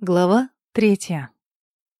Глава третья.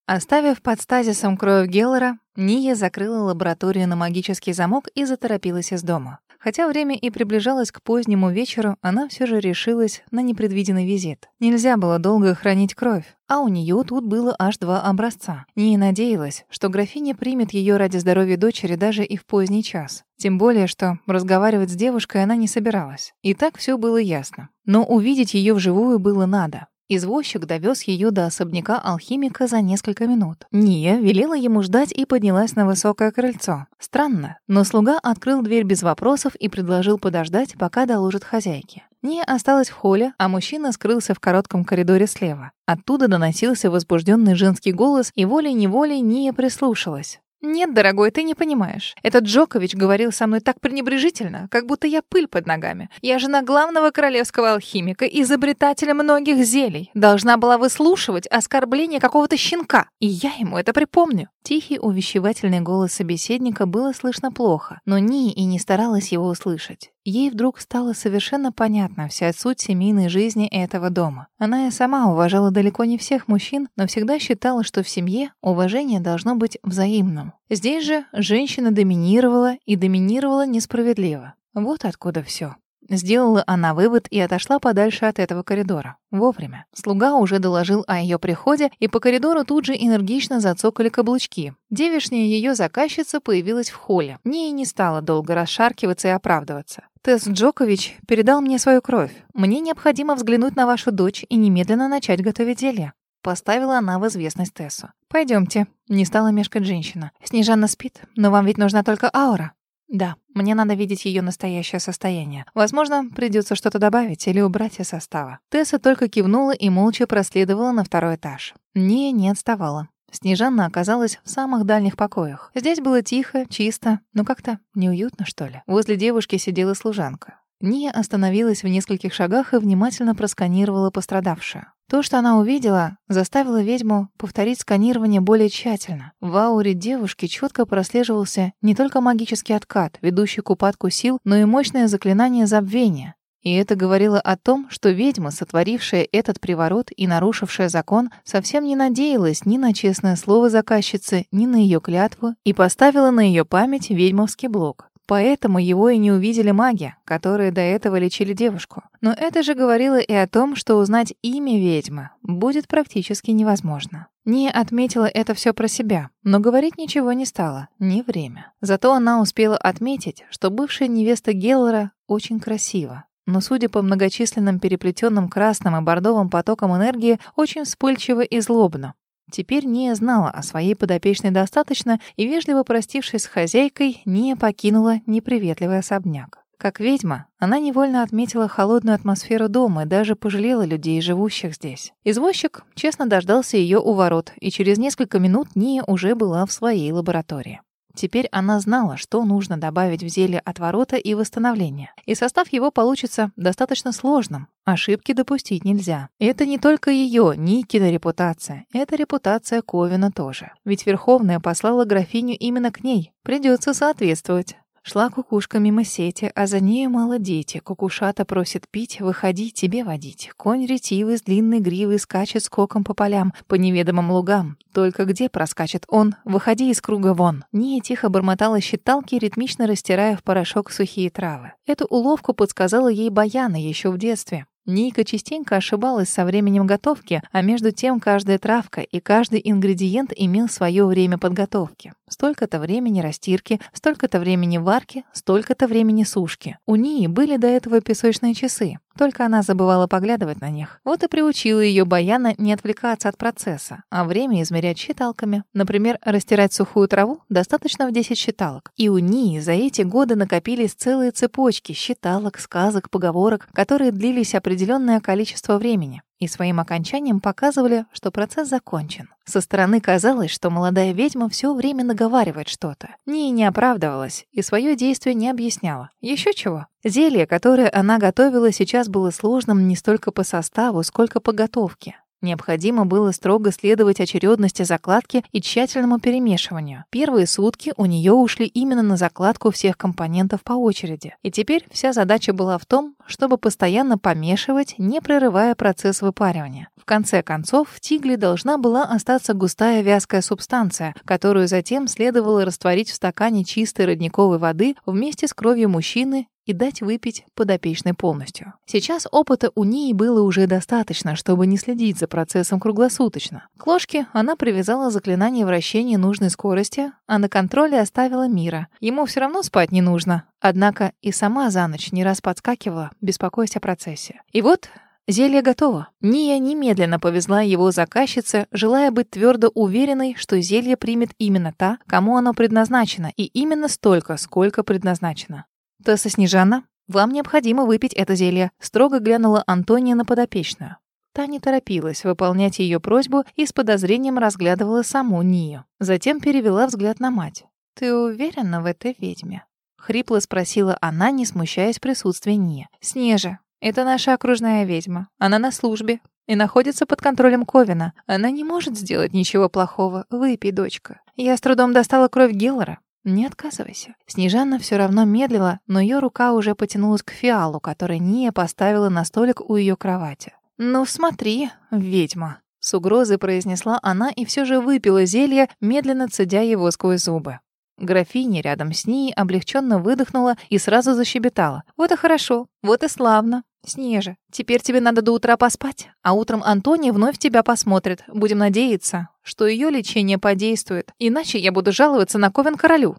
Оставив под стазисом кровь Геллера, Ния закрыла лабораторию на магический замок и заторопилась из дома. Хотя время и приближалось к позднему вечеру, она все же решилась на непредвиденный визит. Нельзя было долго хранить кровь, а у нее тут было аж два образца. Ния надеялась, что графиня примет ее ради здоровья дочери даже и в поздний час. Тем более, что разговаривать с девушкой она не собиралась. И так все было ясно. Но увидеть ее вживую было надо. Извозчик довез ее до особняка алхимика за несколько минут. Ния велела ему ждать и поднялась на высокое крыльцо. Странно, но слуга открыл дверь без вопросов и предложил подождать, пока доложит хозяйке. Ния осталась в холле, а мужчина скрылся в коротком коридоре слева. Оттуда доносился возбужденный женский голос, и волей-неволей Ния прислушалась. «Нет, дорогой, ты не понимаешь. Этот Джокович говорил со мной так пренебрежительно, как будто я пыль под ногами. Я жена главного королевского алхимика, изобретателя многих зелий. Должна была выслушивать оскорбление какого-то щенка. И я ему это припомню». Тихий увещевательный голос собеседника было слышно плохо, но Ни и не старалась его услышать. Ей вдруг стало совершенно понятна вся суть семейной жизни этого дома. Она и сама уважала далеко не всех мужчин, но всегда считала, что в семье уважение должно быть взаимным. Здесь же женщина доминировала и доминировала несправедливо. Вот откуда все. Сделала она вывод и отошла подальше от этого коридора. Вовремя. Слуга уже доложил о ее приходе, и по коридору тут же энергично зацокали каблучки. Девишняя ее заказчица появилась в холле. Не и не стала долго расшаркиваться и оправдываться. Тесс Джокович передал мне свою кровь. Мне необходимо взглянуть на вашу дочь и немедленно начать готовить зелье. Поставила она в известность Тессу. Пойдемте. Не стала мешкать женщина. Снежана спит, но вам ведь нужна только аура. Да, мне надо видеть ее настоящее состояние. Возможно, придется что-то добавить или убрать из состава. Тесса только кивнула и молча проследовала на второй этаж. Не, не отставала. Снежанна оказалась в самых дальних покоях. Здесь было тихо, чисто, но как-то неуютно, что ли. Возле девушки сидела служанка. Ния остановилась в нескольких шагах и внимательно просканировала пострадавшую. То, что она увидела, заставило ведьму повторить сканирование более тщательно. В ауре девушки четко прослеживался не только магический откат, ведущий к упадку сил, но и мощное заклинание забвения. И это говорило о том, что ведьма, сотворившая этот приворот и нарушившая закон, совсем не надеялась ни на честное слово заказчицы, ни на ее клятву и поставила на ее память ведьмовский блок. Поэтому его и не увидели маги, которые до этого лечили девушку. Но это же говорило и о том, что узнать имя ведьмы будет практически невозможно. Не отметила это все про себя, но говорить ничего не стала, не время. Зато она успела отметить, что бывшая невеста Геллера очень красива. Но, судя по многочисленным переплетенным красным и бордовым потокам энергии, очень вспыльчиво и злобно. Теперь Ния знала о своей подопечной достаточно и, вежливо простившись с хозяйкой, Ния покинула неприветливый особняк. Как ведьма, она невольно отметила холодную атмосферу дома и даже пожалела людей, живущих здесь. Извозчик честно дождался ее у ворот, и через несколько минут Ния уже была в своей лаборатории. Теперь она знала, что нужно добавить в зелье отворота и восстановления. И состав его получится достаточно сложным. Ошибки допустить нельзя. Это не только ее, Никина репутация. Это репутация Ковина тоже. Ведь Верховная послала графиню именно к ней. Придется соответствовать. Шла кукушка мимо сети, а за нею мало дети. Кукушата просит пить, выходи, тебе водить. Конь ретивый с длинной гривой скачет скоком по полям, по неведомым лугам. Только где проскачет он? Выходи из круга вон. Ния тихо бормотала считалки, ритмично растирая в порошок сухие травы. Эту уловку подсказала ей Баяна еще в детстве. Ника частенько ошибалась со временем готовки, а между тем каждая травка и каждый ингредиент имел свое время подготовки. Столько-то времени растирки, столько-то времени варки, столько-то времени сушки. У Нии были до этого песочные часы. Только она забывала поглядывать на них. Вот и приучила ее Баяна не отвлекаться от процесса, а время измерять считалками. Например, растирать сухую траву достаточно в 10 считалок. И у Нии за эти годы накопились целые цепочки считалок, сказок, поговорок, которые длились определенное количество времени и своим окончанием показывали, что процесс закончен. Со стороны казалось, что молодая ведьма все время наговаривает что-то. Ни не оправдывалась и свое действие не объясняла. Еще чего? Зелье, которое она готовила, сейчас было сложным не столько по составу, сколько по готовке. Необходимо было строго следовать очередности закладки и тщательному перемешиванию. Первые сутки у нее ушли именно на закладку всех компонентов по очереди. И теперь вся задача была в том, чтобы постоянно помешивать, не прерывая процесс выпаривания. В конце концов, в тигле должна была остаться густая вязкая субстанция, которую затем следовало растворить в стакане чистой родниковой воды вместе с кровью мужчины и дать выпить подопечной полностью. Сейчас опыта у ней было уже достаточно, чтобы не следить за процессом круглосуточно. К ложке она привязала заклинание вращения нужной скорости, а на контроле оставила мира. Ему все равно спать не нужно. Однако и сама за ночь не раз подскакивала, беспокоясь о процессе. И вот Зелье готово. Ния немедленно повезла его заказчице, желая быть твердо уверенной, что зелье примет именно та, кому оно предназначено, и именно столько, сколько предназначено. «Тесса Снежана, вам необходимо выпить это зелье», строго глянула Антония на подопечную. Та не торопилась выполнять ее просьбу и с подозрением разглядывала саму Нию. Затем перевела взгляд на мать. «Ты уверена в этой ведьме?» Хрипло спросила она, не смущаясь присутствия Нии. «Снежа, это наша окружная ведьма. Она на службе и находится под контролем Ковина. Она не может сделать ничего плохого. Выпей, дочка. Я с трудом достала кровь Геллера. Не отказывайся. Снежана все равно медлила, но ее рука уже потянулась к фиалу, который Ния поставила на столик у ее кровати. «Ну смотри, ведьма», — с угрозой произнесла она и все же выпила зелье, медленно цедя его сквозь зубы. Графиня рядом с ней облегченно выдохнула и сразу защебетала. «Вот и хорошо, вот и славно. Снежа, теперь тебе надо до утра поспать, а утром Антония вновь тебя посмотрит. Будем надеяться, что ее лечение подействует, иначе я буду жаловаться на Ковен королю.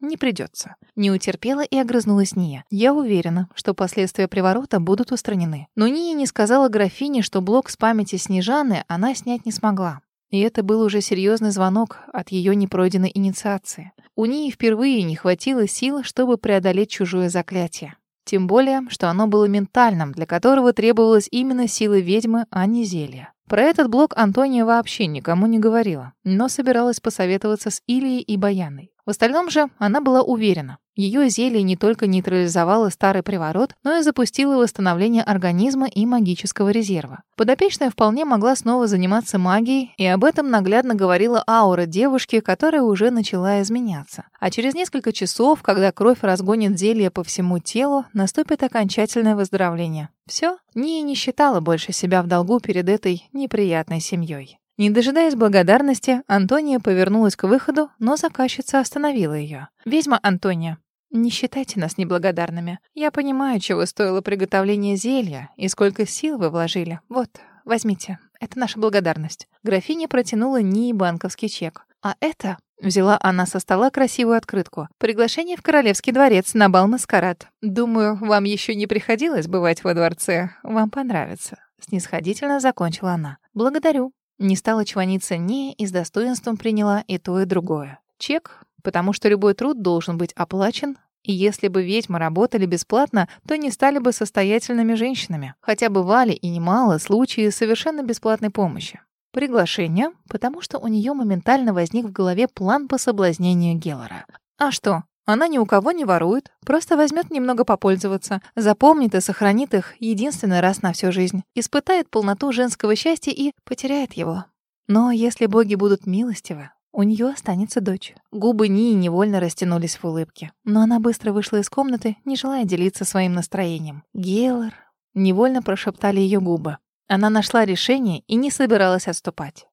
Не придется. Не утерпела и огрызнулась Ния. Я уверена, что последствия приворота будут устранены. Но Ния не сказала графине, что блок с памяти Снежаны она снять не смогла. И это был уже серьезный звонок от ее непройденной инициации. У Нии впервые не хватило сил, чтобы преодолеть чужое заклятие. Тем более, что оно было ментальным, для которого требовалась именно сила ведьмы, а не зелья. Про этот блок Антония вообще никому не говорила, но собиралась посоветоваться с Ильей и Баяной. В остальном же она была уверена. Ее зелье не только нейтрализовало старый приворот, но и запустило восстановление организма и магического резерва. Подопечная вполне могла снова заниматься магией, и об этом наглядно говорила аура девушки, которая уже начала изменяться. А через несколько часов, когда кровь разгонит зелье по всему телу, наступит окончательное выздоровление. Все, Ния не считала больше себя в долгу перед этой неприятной семьей. Не дожидаясь благодарности, Антония повернулась к выходу, но заказчица остановила ее. «Ведьма Антония, не считайте нас неблагодарными. Я понимаю, чего стоило приготовление зелья и сколько сил вы вложили. Вот, возьмите. Это наша благодарность». Графиня протянула Нии банковский чек. «А это...» — взяла она со стола красивую открытку. «Приглашение в Королевский дворец на бал-маскарад. Думаю, вам еще не приходилось бывать во дворце. Вам понравится». Снисходительно закончила она. «Благодарю». Не стала чваниться не и с достоинством приняла и то, и другое. Чек, потому что любой труд должен быть оплачен, и если бы ведьмы работали бесплатно, то не стали бы состоятельными женщинами. Хотя бывали и немало случаев совершенно бесплатной помощи. Приглашение, потому что у нее моментально возник в голове план по соблазнению Геллора. А что? Она ни у кого не ворует, просто возьмет немного попользоваться, запомнит и сохранит их единственный раз на всю жизнь, испытает полноту женского счастья и потеряет его. Но если боги будут милостивы, у нее останется дочь. Губы Нии невольно растянулись в улыбке, но она быстро вышла из комнаты, не желая делиться своим настроением. «Гейлор...» — невольно прошептали ее губы. Она нашла решение и не собиралась отступать.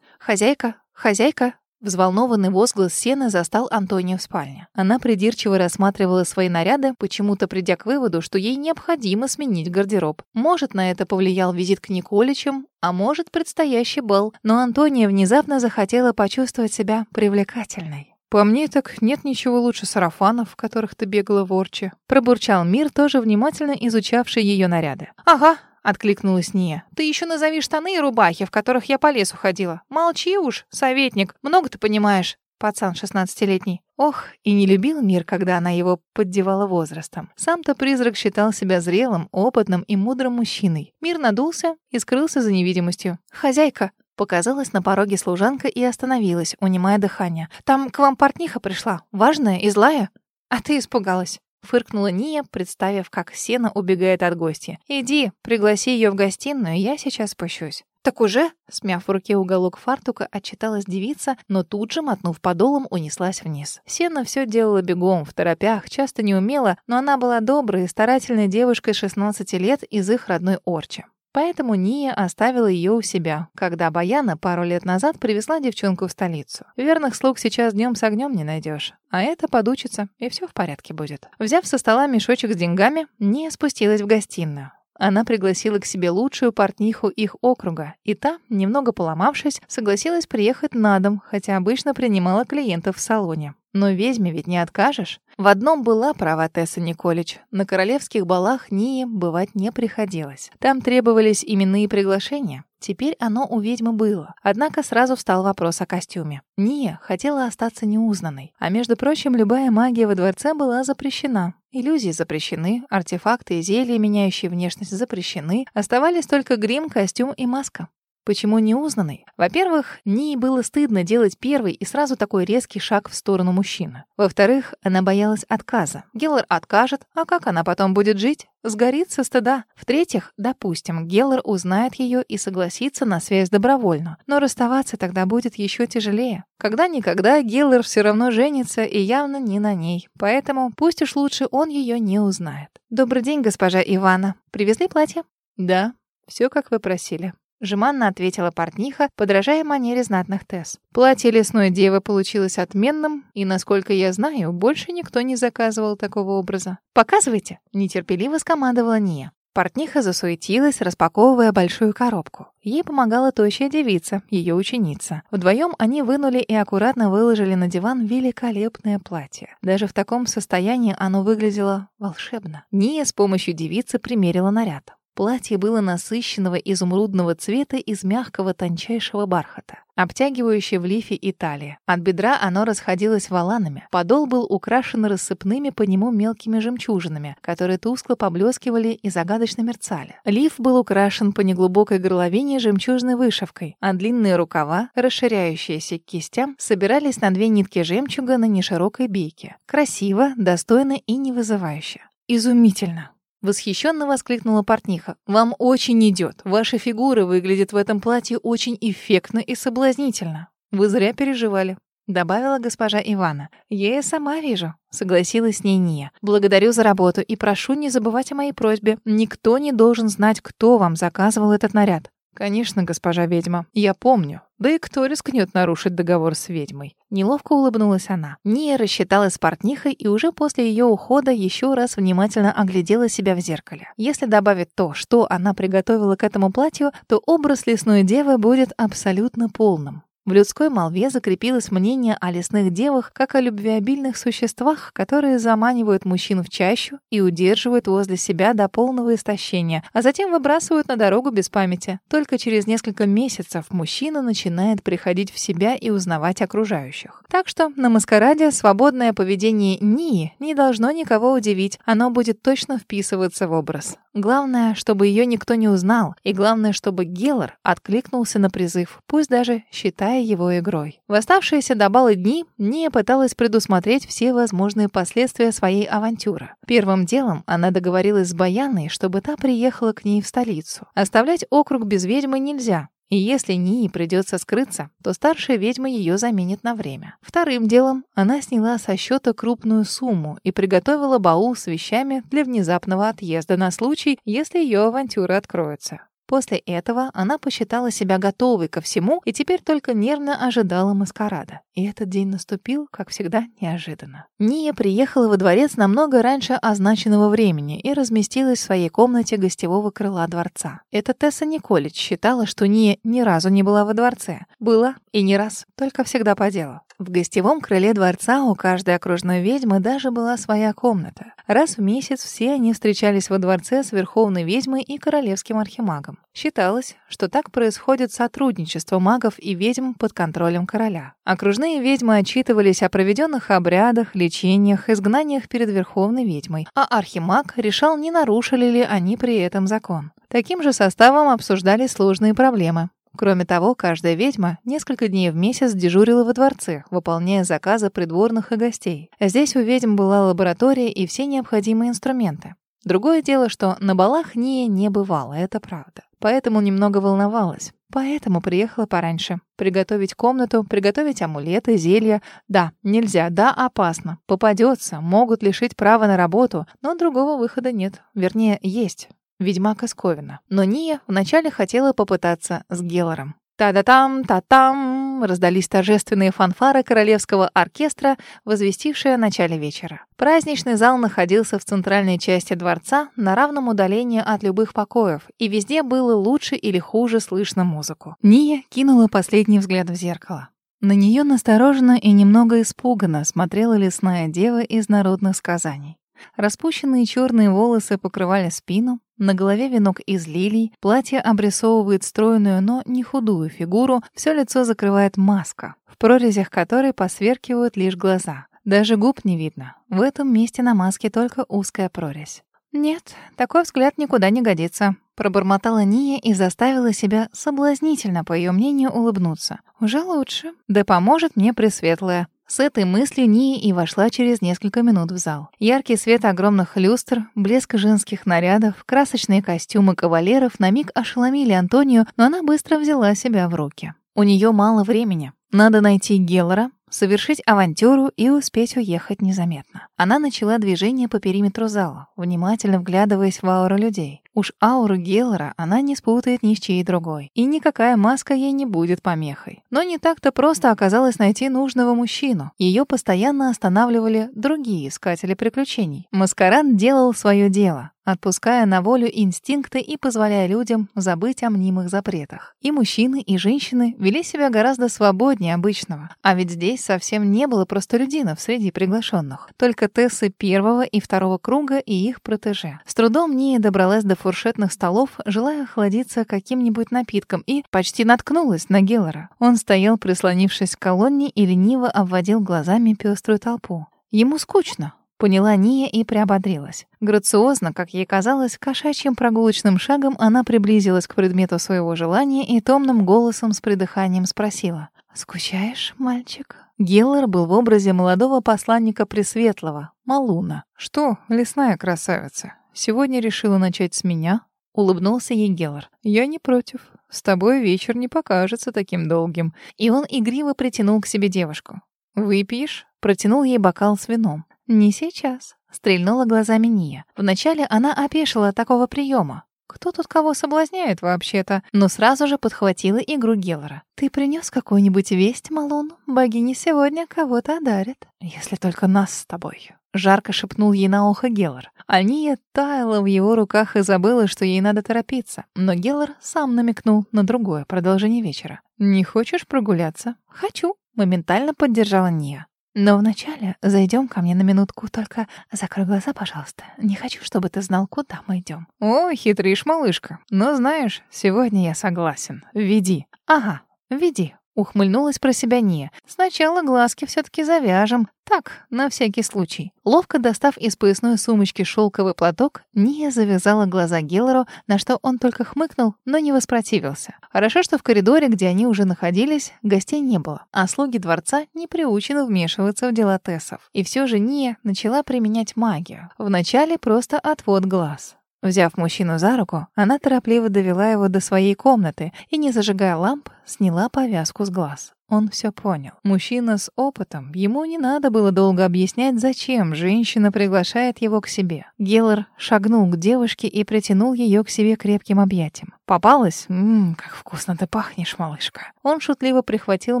«Хозяйка, хозяйка!» Взволнованный возглас Сены застал Антонию в спальне. Она придирчиво рассматривала свои наряды, почему-то придя к выводу, что ей необходимо сменить гардероб. Может, на это повлиял визит к Николичам, а может, предстоящий бал. Но Антония внезапно захотела почувствовать себя привлекательной. «По мне так нет ничего лучше сарафанов, в которых ты бегала в Орче», пробурчал Мир, тоже внимательно изучавший ее наряды. «Ага, Откликнулась Ния. «Ты еще назови штаны и рубахи, в которых я по лесу ходила. Молчи уж, советник. Много ты понимаешь, пацан шестнадцатилетний». Ох, и не любил мир, когда она его поддевала возрастом. Сам-то призрак считал себя зрелым, опытным и мудрым мужчиной. Мир надулся и скрылся за невидимостью. «Хозяйка!» Показалась на пороге служанка и остановилась, унимая дыхание. «Там к вам портниха пришла. Важная и злая?» «А ты испугалась». Фыркнула Ния, представив, как Сена убегает от гостя. «Иди, пригласи ее в гостиную, я сейчас спущусь». «Так уже?» — смяв в руке уголок фартука, отчиталась девица, но тут же, мотнув подолом, унеслась вниз. Сена все делала бегом, в торопях, часто не умела, но она была доброй и старательной девушкой 16 лет из их родной Орчи. Поэтому Ния оставила ее у себя, когда Баяна пару лет назад привезла девчонку в столицу. Верных слуг сейчас днем с огнем не найдешь. А это подучится, и все в порядке будет. Взяв со стола мешочек с деньгами, Ния спустилась в гостиную. Она пригласила к себе лучшую портниху их округа, и та, немного поломавшись, согласилась приехать на дом, хотя обычно принимала клиентов в салоне. Но ведьме ведь не откажешь. В одном была права Тесса Николич. На королевских балах Нии бывать не приходилось. Там требовались именные приглашения. Теперь оно у ведьмы было. Однако сразу встал вопрос о костюме. Ния хотела остаться неузнанной. А между прочим, любая магия во дворце была запрещена. Иллюзии запрещены, артефакты и зелья, меняющие внешность, запрещены. Оставались только грим, костюм и маска. Почему неузнанный? Во-первых, Нии было стыдно делать первый и сразу такой резкий шаг в сторону мужчины. Во-вторых, она боялась отказа. Геллар откажет, а как она потом будет жить? Сгорит со стыда. В-третьих, допустим, Геллар узнает ее и согласится на связь добровольно. Но расставаться тогда будет еще тяжелее. Когда-никогда Геллар все равно женится и явно не на ней. Поэтому пусть уж лучше он ее не узнает. «Добрый день, госпожа Ивана. Привезли платье?» «Да, все как вы просили». Жеманно ответила портниха, подражая манере знатных Тесс. Платье лесной девы получилось отменным, и, насколько я знаю, больше никто не заказывал такого образа. «Показывайте!» — нетерпеливо скомандовала Ния. Портниха засуетилась, распаковывая большую коробку. Ей помогала тощая девица, ее ученица. Вдвоем они вынули и аккуратно выложили на диван великолепное платье. Даже в таком состоянии оно выглядело волшебно. Ния с помощью девицы примерила наряд. Платье было насыщенного изумрудного цвета из мягкого тончайшего бархата, обтягивающее в лифе и талии. От бедра оно расходилось воланами. Подол был украшен рассыпными по нему мелкими жемчужинами, которые тускло поблескивали и загадочно мерцали. Лиф был украшен по неглубокой горловине жемчужной вышивкой, а длинные рукава, расширяющиеся к кистям, собирались на две нитки жемчуга на неширокой бейке. Красиво, достойно и не вызывающе. Изумительно. Восхищенно воскликнула портниха. «Вам очень идет. Ваша фигура выглядит в этом платье очень эффектно и соблазнительно. Вы зря переживали». Добавила госпожа Ивана. «Я и сама вижу», — согласилась с ней Ния. «Благодарю за работу и прошу не забывать о моей просьбе. Никто не должен знать, кто вам заказывал этот наряд. «Конечно, госпожа ведьма, я помню. Да и кто рискнет нарушить договор с ведьмой?» Неловко улыбнулась она. Ния рассчиталась с портнихой и уже после ее ухода еще раз внимательно оглядела себя в зеркале. Если добавить то, что она приготовила к этому платью, то образ лесной девы будет абсолютно полным. В людской молве закрепилось мнение о лесных девах как о любвеобильных существах, которые заманивают мужчин в чащу и удерживают возле себя до полного истощения, а затем выбрасывают на дорогу без памяти. Только через несколько месяцев мужчина начинает приходить в себя и узнавать окружающих. Так что на маскараде свободное поведение Нии не должно никого удивить, оно будет точно вписываться в образ. Главное, чтобы ее никто не узнал, и главное, чтобы Геллар откликнулся на призыв, пусть даже считая его игрой. В оставшиеся до бала дни Ния пыталась предусмотреть все возможные последствия своей авантюры. Первым делом она договорилась с Баяной, чтобы та приехала к ней в столицу. Оставлять округ без ведьмы нельзя, и если Нии придется скрыться, то старшая ведьма ее заменит на время. Вторым делом она сняла со счета крупную сумму и приготовила баул с вещами для внезапного отъезда на случай, если ее авантюра откроется. После этого она посчитала себя готовой ко всему и теперь только нервно ожидала маскарада. И этот день наступил, как всегда, неожиданно. Ния приехала во дворец намного раньше означенного времени и разместилась в своей комнате гостевого крыла дворца. Эта Тесса Николич считала, что Ния ни разу не была во дворце. Была и не раз, только всегда по делу. В гостевом крыле дворца у каждой окружной ведьмы даже была своя комната. Раз в месяц все они встречались во дворце с верховной ведьмой и королевским архимагом. Считалось, что так происходит сотрудничество магов и ведьм под контролем короля. Окружные ведьмы отчитывались о проведенных обрядах, лечениях, изгнаниях перед верховной ведьмой, а архимаг решал, не нарушили ли они при этом закон. Таким же составом обсуждали сложные проблемы. Кроме того, каждая ведьма несколько дней в месяц дежурила во дворце, выполняя заказы придворных и гостей. Здесь у ведьм была лаборатория и все необходимые инструменты. Другое дело, что на балах Ния не бывало, это правда. Поэтому немного волновалась. Поэтому приехала пораньше. Приготовить комнату, приготовить амулеты, зелья. Да, нельзя, да, опасно. Попадется, могут лишить права на работу, но другого выхода нет. Вернее, есть. Ведьмак из Ковина. Но Ния вначале хотела попытаться с Геллором. Та-да-там, та-там! Раздались торжественные фанфары королевского оркестра, возвестившие о начале вечера. Праздничный зал находился в центральной части дворца, на равном удалении от любых покоев, и везде было лучше или хуже слышно музыку. Ния кинула последний взгляд в зеркало. На нее настороженно и немного испуганно смотрела лесная дева из народных сказаний. Распущенные черные волосы покрывали спину, на голове венок из лилий, платье обрисовывает стройную, но не худую фигуру, все лицо закрывает маска, в прорезях которой посверкивают лишь глаза. Даже губ не видно. В этом месте на маске только узкая прорезь. «Нет, такой взгляд никуда не годится», — пробормотала Ния и заставила себя соблазнительно, по ее мнению, улыбнуться. «Уже лучше. Да поможет мне Пресветлая. С этой мыслью Ния и вошла через несколько минут в зал. Яркий свет огромных люстр, блеск женских нарядов, красочные костюмы кавалеров на миг ошеломили Антонию, но она быстро взяла себя в руки. У нее мало времени. Надо найти Геллора, совершить авантюру и успеть уехать незаметно. Она начала движение по периметру зала, внимательно вглядываясь в ауру людей. Уж ауру Геллера она не спутает ни с чьей другой, и никакая маска ей не будет помехой. Но не так-то просто оказалось найти нужного мужчину. Ее постоянно останавливали другие искатели приключений. Маскарад делал свое дело отпуская на волю инстинкты и позволяя людям забыть о мнимых запретах. И мужчины, и женщины вели себя гораздо свободнее обычного. А ведь здесь совсем не было простолюдинов среди приглашенных. Только Тессы первого и второго круга и их протеже. С трудом Ния добралась до фуршетных столов, желая охладиться каким-нибудь напитком, и почти наткнулась на Геллера. Он стоял, прислонившись к колонне, и лениво обводил глазами пеструю толпу. Ему скучно, Поняла Ния и приободрилась. Грациозно, как ей казалось, кошачьим прогулочным шагом она приблизилась к предмету своего желания и томным голосом с придыханием спросила. «Скучаешь, мальчик?» Геллер был в образе молодого посланника Пресветлого, Малуна. «Что, лесная красавица, сегодня решила начать с меня?» Улыбнулся ей Геллер. «Я не против. С тобой вечер не покажется таким долгим». И он игриво притянул к себе девушку. «Выпьешь?» Протянул ей бокал с вином. «Не сейчас», — стрельнула глазами Ния. Вначале она опешила от такого приема. Кто тут кого соблазняет вообще-то? Но сразу же подхватила игру Геллора. «Ты принес какую-нибудь весть, Малун? Богиня сегодня кого-то одарит. Если только нас с тобой». Жарко шепнул ей на ухо Геллор. Ания таяла в его руках и забыла, что ей надо торопиться. Но Геллор сам намекнул на другое продолжение вечера. «Не хочешь прогуляться?» «Хочу», — моментально поддержала Ния. Но вначале зайдем ко мне на минутку, только закрой глаза, пожалуйста. Не хочу, чтобы ты знал, куда мы идем. О, хитришь, малышка. Но знаешь, сегодня я согласен. Веди. Ага, веди. Ухмыльнулась про себя Ния. Сначала глазки все-таки завяжем. Так, на всякий случай. Ловко достав из поясной сумочки шелковый платок, Ния завязала глаза Геллеру, на что он только хмыкнул, но не воспротивился. Хорошо, что в коридоре, где они уже находились, гостей не было, а слуги дворца не приучены вмешиваться в дела Тессов. И все же Ния начала применять магию. Вначале просто отвод глаз. Взяв мужчину за руку, она торопливо довела его до своей комнаты и, не зажигая ламп, сняла повязку с глаз. Он все понял. Мужчина с опытом. Ему не надо было долго объяснять, зачем женщина приглашает его к себе. Геллер шагнул к девушке и притянул ее к себе крепким объятием. «Попалась? Ммм, как вкусно ты пахнешь, малышка!» Он шутливо прихватил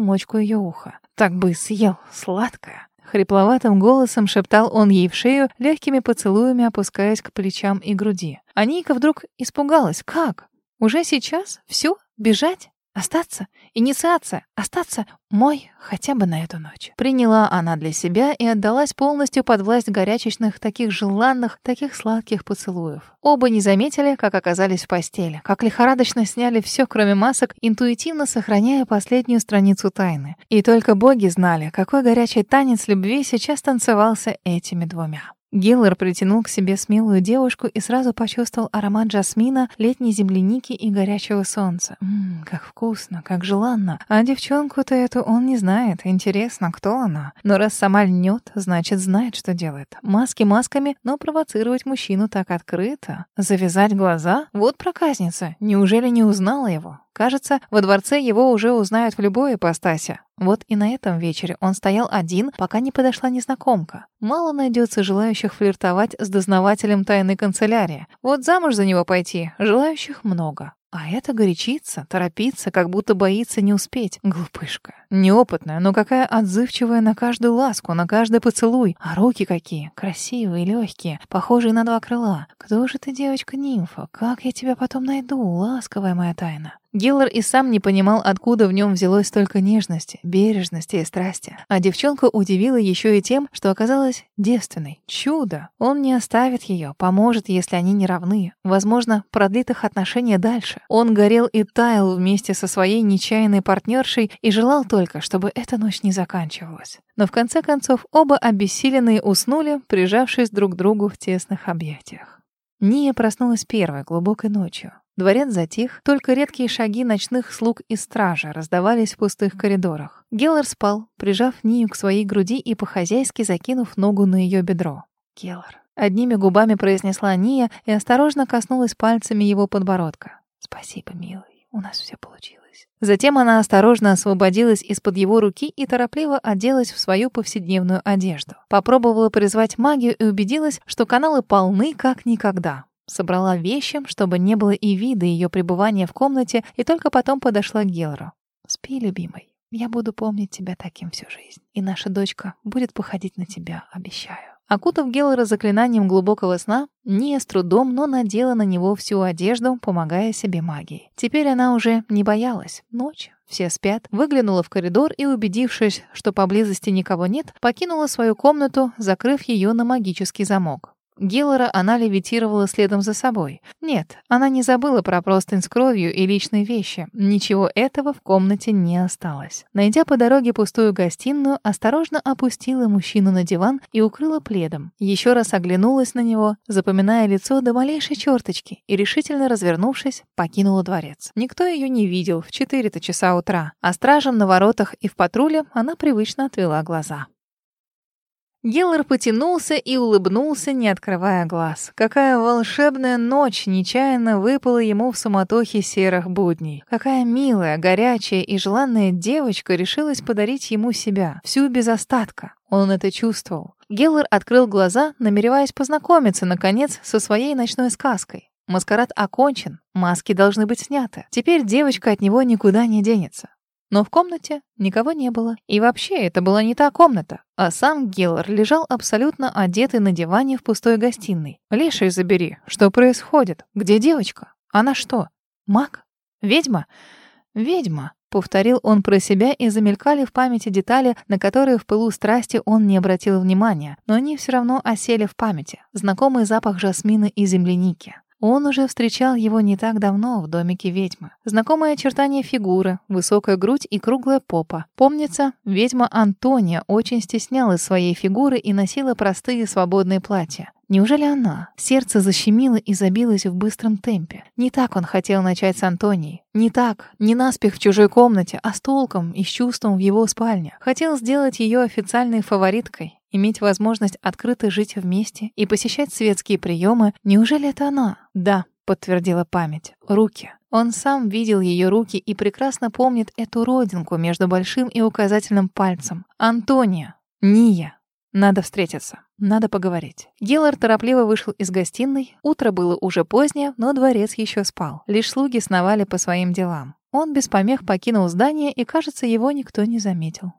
мочку ее уха. «Так бы съел, сладкая!» Хрипловатым голосом шептал он ей в шею, легкими поцелуями опускаясь к плечам и груди. А Ника вдруг испугалась. «Как? Уже сейчас? Все? Бежать? Остаться? Инициация? Остаться? Мой хотя бы на эту ночь. Приняла она для себя и отдалась полностью под власть горячечных, таких желанных, таких сладких поцелуев. Оба не заметили, как оказались в постели, как лихорадочно сняли все, кроме масок, интуитивно сохраняя последнюю страницу тайны. И только боги знали, какой горячий танец любви сейчас танцевался этими двумя. Гиллер притянул к себе смелую девушку и сразу почувствовал аромат жасмина, летней земляники и горячего солнца. Ммм, как вкусно, как желанно. А девчонку-то эту он не знает. Интересно, кто она? Но раз сама льнет, значит, знает, что делает. Маски масками, но провоцировать мужчину так открыто. Завязать глаза? Вот проказница. Неужели не узнала его? Кажется, во дворце его уже узнают в любой ипостаси. Вот и на этом вечере он стоял один, пока не подошла незнакомка. Мало найдется желающих флиртовать с дознавателем тайной канцелярии. Вот замуж за него пойти, желающих много. А это горячится, торопится, как будто боится не успеть. Глупышка. Неопытная, но какая отзывчивая на каждую ласку, на каждый поцелуй. А руки какие. Красивые, легкие, похожие на два крыла. Кто же ты, девочка-нимфа? Как я тебя потом найду, ласковая моя тайна? Гиллар и сам не понимал, откуда в нем взялось столько нежности, бережности и страсти. А девчонка удивила еще и тем, что оказалась девственной. Чудо! Он не оставит ее, поможет, если они не равны. Возможно, продлит их отношения дальше. Он горел и таял вместе со своей нечаянной партнершей и желал только, чтобы эта ночь не заканчивалась. Но в конце концов оба обессиленные уснули, прижавшись друг к другу в тесных объятиях. Ния проснулась первой глубокой ночью. Дворец затих, только редкие шаги ночных слуг и стража раздавались в пустых коридорах. Геллар спал, прижав Нию к своей груди и по-хозяйски закинув ногу на ее бедро. «Геллар». Одними губами произнесла Ния и осторожно коснулась пальцами его подбородка. «Спасибо, милый, у нас все получилось». Затем она осторожно освободилась из-под его руки и торопливо оделась в свою повседневную одежду. Попробовала призвать магию и убедилась, что каналы полны как никогда. Собрала вещи, чтобы не было и вида ее пребывания в комнате, и только потом подошла к Гелру. «Спи, любимый. Я буду помнить тебя таким всю жизнь. И наша дочка будет походить на тебя, обещаю». Окутав Геллера заклинанием глубокого сна, Ния с трудом, но надела на него всю одежду, помогая себе магией. Теперь она уже не боялась. Ночь, все спят, выглянула в коридор и, убедившись, что поблизости никого нет, покинула свою комнату, закрыв ее на магический замок. Гиллера она левитировала следом за собой. Нет, она не забыла про простынь с кровью и личные вещи. Ничего этого в комнате не осталось. Найдя по дороге пустую гостиную, осторожно опустила мужчину на диван и укрыла пледом. Еще раз оглянулась на него, запоминая лицо до малейшей черточки, и, решительно развернувшись, покинула дворец. Никто ее не видел в 4 часа утра, а стражам на воротах и в патруле она привычно отвела глаза. Геллер потянулся и улыбнулся, не открывая глаз. Какая волшебная ночь нечаянно выпала ему в суматохе серых будней. Какая милая, горячая и желанная девочка решилась подарить ему себя, всю без остатка. Он это чувствовал. Геллер открыл глаза, намереваясь познакомиться, наконец, со своей ночной сказкой. Маскарад окончен, маски должны быть сняты. Теперь девочка от него никуда не денется. Но в комнате никого не было. И вообще, это была не та комната. А сам Гиллар лежал абсолютно одетый на диване в пустой гостиной. «Леший забери. Что происходит? Где девочка? Она что? Маг? Ведьма? Ведьма?» Повторил он про себя, и замелькали в памяти детали, на которые в пылу страсти он не обратил внимания. Но они все равно осели в памяти. Знакомый запах жасмина и земляники. Он уже встречал его не так давно в домике ведьмы. Знакомое очертание фигуры, высокая грудь и круглая попа. Помнится, ведьма Антония очень стеснялась своей фигуры и носила простые свободные платья. Неужели она? Сердце защемило и забилось в быстром темпе. Не так он хотел начать с Антонией. Не так, не наспех в чужой комнате, а с толком и с чувством в его спальне. Хотел сделать ее официальной фавориткой, иметь возможность открыто жить вместе и посещать светские приемы. Неужели это она? Да, подтвердила память. Руки. Он сам видел ее руки и прекрасно помнит эту родинку между большим и указательным пальцем. Антония. Ния. Надо встретиться. Надо поговорить. Гиллар торопливо вышел из гостиной. Утро было уже позднее, но дворец еще спал. Лишь слуги сновали по своим делам. Он без помех покинул здание, и, кажется, его никто не заметил.